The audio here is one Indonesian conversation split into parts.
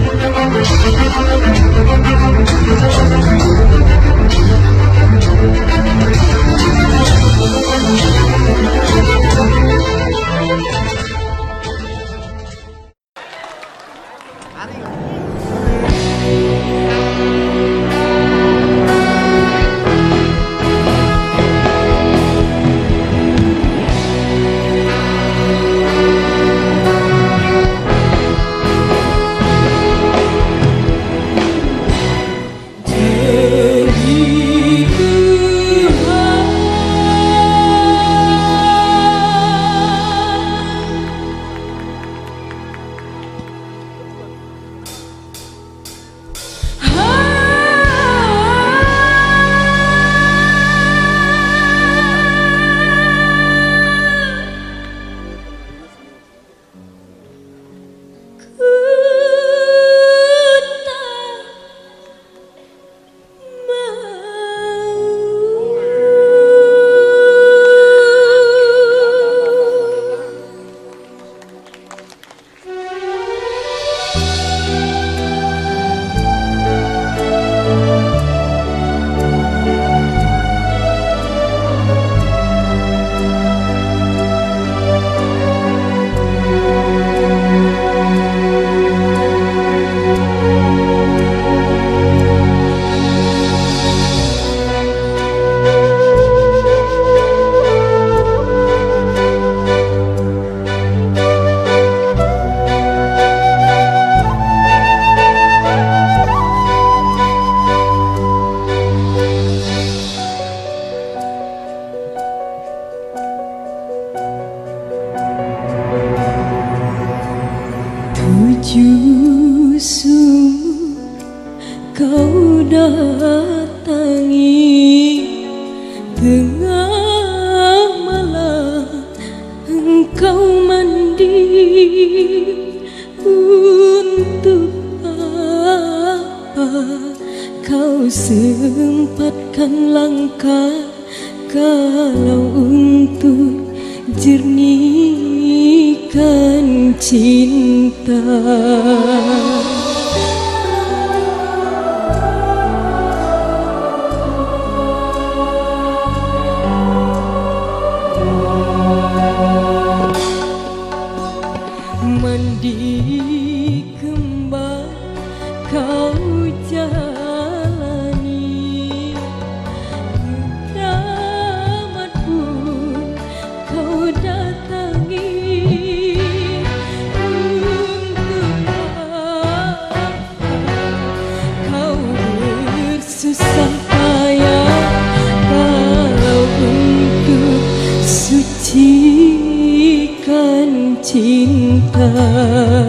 I'm gonna go get some more. Sumur kau datangi Tengah malam. Engkau mandi Untuk apa? Kau sempatkan langkah Kalau untuk jernihkan cinta 啊。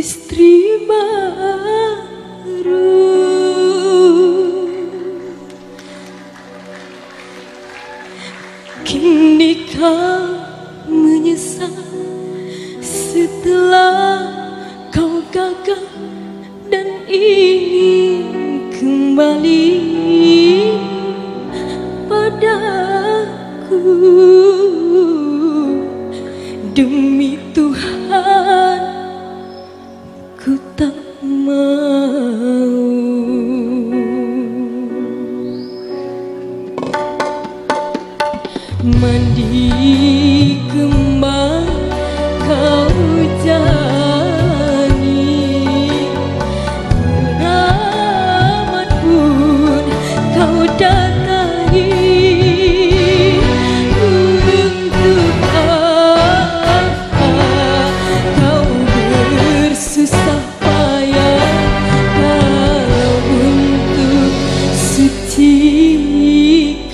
Istri baru. Kini kau menyesal setelah kau gagal dan ingin kembali mandi kembang kau jalani